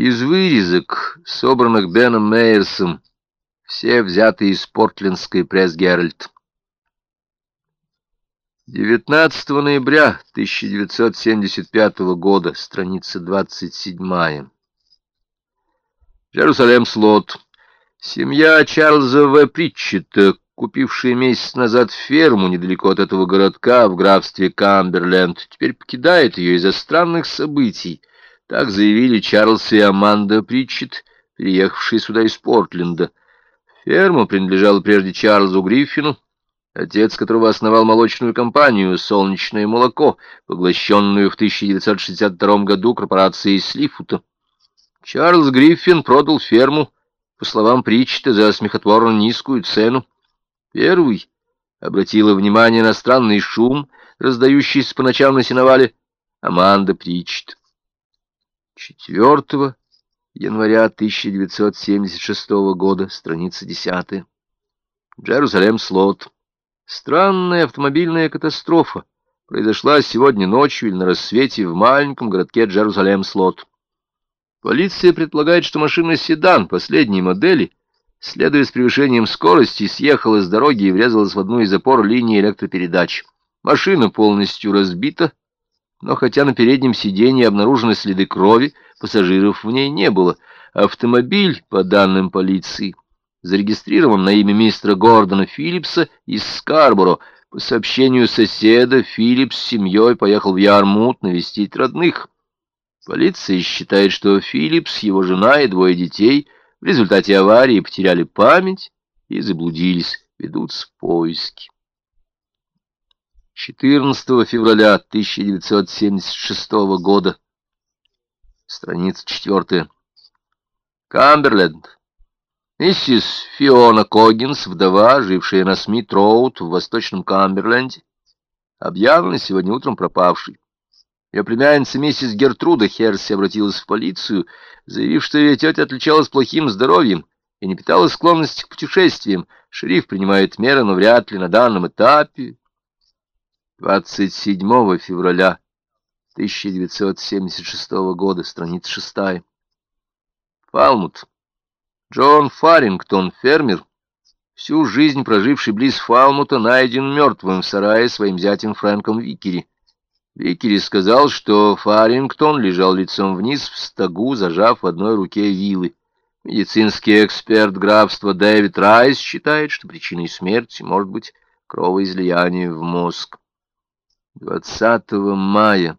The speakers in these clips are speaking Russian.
Из вырезок, собранных Беном Мейерсом, все взяты из портлендской пресс-геральт. 19 ноября 1975 года, страница 27. Джерусалем Слот. Семья Чарльза В. Притчета, купившая месяц назад ферму недалеко от этого городка в графстве Камберленд, теперь покидает ее из-за странных событий. Так заявили Чарльз и Аманда Притчет, приехавшие сюда из Портленда. Ферма принадлежала прежде Чарльзу Гриффину, отец которого основал молочную компанию «Солнечное молоко», поглощенную в 1962 году корпорацией Слифута. Чарльз Гриффин продал ферму, по словам Притчета, за смехотворно низкую цену. Первый обратила внимание на странный шум, раздающийся по ночам на сеновале, Аманда Притчет. 4 января 1976 года, страница 10. Джерусалем Слот. Странная автомобильная катастрофа произошла сегодня ночью или на рассвете в маленьком городке Джерусалем Слот. Полиция предполагает, что машина седан последней модели, следуя с превышением скорости, съехала с дороги и врезалась в одну из опор линии электропередач. Машина полностью разбита, но хотя на переднем сиденье обнаружены следы крови, пассажиров в ней не было. Автомобиль, по данным полиции, зарегистрирован на имя мистера Гордона Филлипса из Скарборо. По сообщению соседа, Филлипс с семьей поехал в Ярмут навестить родных. Полиция считает, что Филлипс, его жена и двое детей в результате аварии потеряли память и заблудились, ведутся поиски. 14 февраля 1976 года. Страница 4. Камберленд. Миссис Фиона Коггинс, вдова, жившая на Смит-Роуд в Восточном Камберленде, объявлена сегодня утром пропавшей. Ее племянница миссис Гертруда Херси обратилась в полицию, заявив, что ее тетя отличалась плохим здоровьем и не питала склонности к путешествиям. Шериф принимает меры, но вряд ли на данном этапе 27 февраля 1976 года, страница 6. Фалмут. Джон Фарингтон, фермер, всю жизнь проживший близ Фалмута, найден мертвым в сарае своим зятем Фрэнком Викери. Викери сказал, что Фарингтон лежал лицом вниз в стогу, зажав в одной руке вилы. Медицинский эксперт графства Дэвид Райс считает, что причиной смерти может быть кровоизлияние в мозг. 20 мая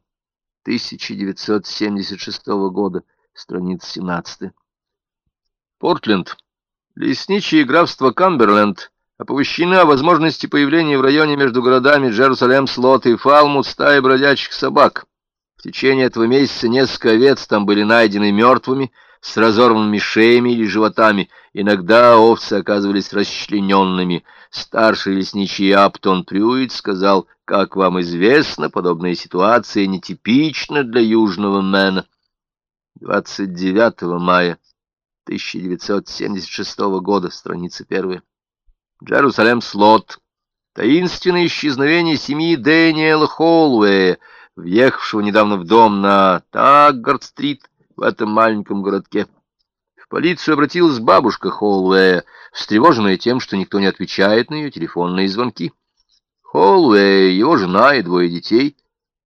1976 года, страница 17. Портленд. Лесничие графства Камберленд оповещены о возможности появления в районе между городами Джерусалем, Слот и Фалмут стаи бродячих собак. В течение этого месяца несколько овец там были найдены мертвыми, с разорванными шеями или животами. Иногда овцы оказывались расчлененными. Старший лесничий Аптон Прюит сказал, как вам известно, подобная ситуация нетипична для Южного Мэна. 29 мая 1976 года, страница первая. Джерусалем Слот. Таинственное исчезновение семьи Дэниела Холлуэя, въехавшего недавно в дом на Таггард-стрит, в этом маленьком городке. В полицию обратилась бабушка Холлуэя, встревоженная тем, что никто не отвечает на ее телефонные звонки. Холлуэй, его жена и двое детей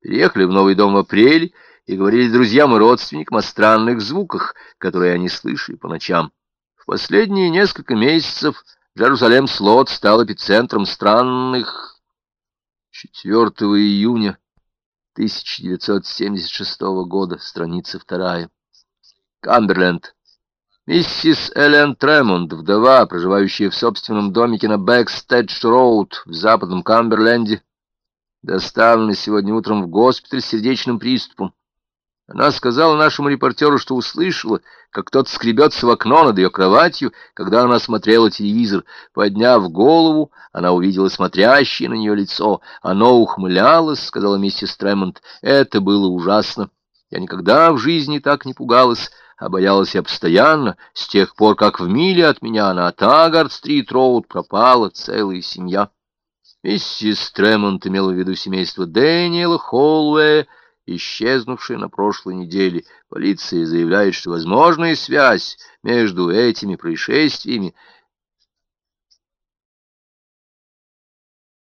переехали в новый дом в апреле и говорили друзьям и родственникам о странных звуках, которые они слышали по ночам. В последние несколько месяцев Джерусалемс Лот стал эпицентром странных 4 июня 1976 года, страница вторая. Камберленд. Миссис Эллен Тремонд, вдова, проживающая в собственном домике на Бэкстедж-Роуд в западном Камберленде, доставлена сегодня утром в госпиталь с сердечным приступом. Она сказала нашему репортеру, что услышала, как кто-то скребется в окно над ее кроватью, когда она смотрела телевизор. Подняв голову, она увидела смотрящее на нее лицо. Оно ухмылялось, — сказала миссис Тремонт. Это было ужасно. Я никогда в жизни так не пугалась а боялась я постоянно, с тех пор, как в миле от меня на Тагард-стрит-роуд пропала целая семья. Миссис Тремонт имела в виду семейство Дэниела Холлуэя исчезнувшая на прошлой неделе. Полиция заявляет, что возможная связь между этими происшествиями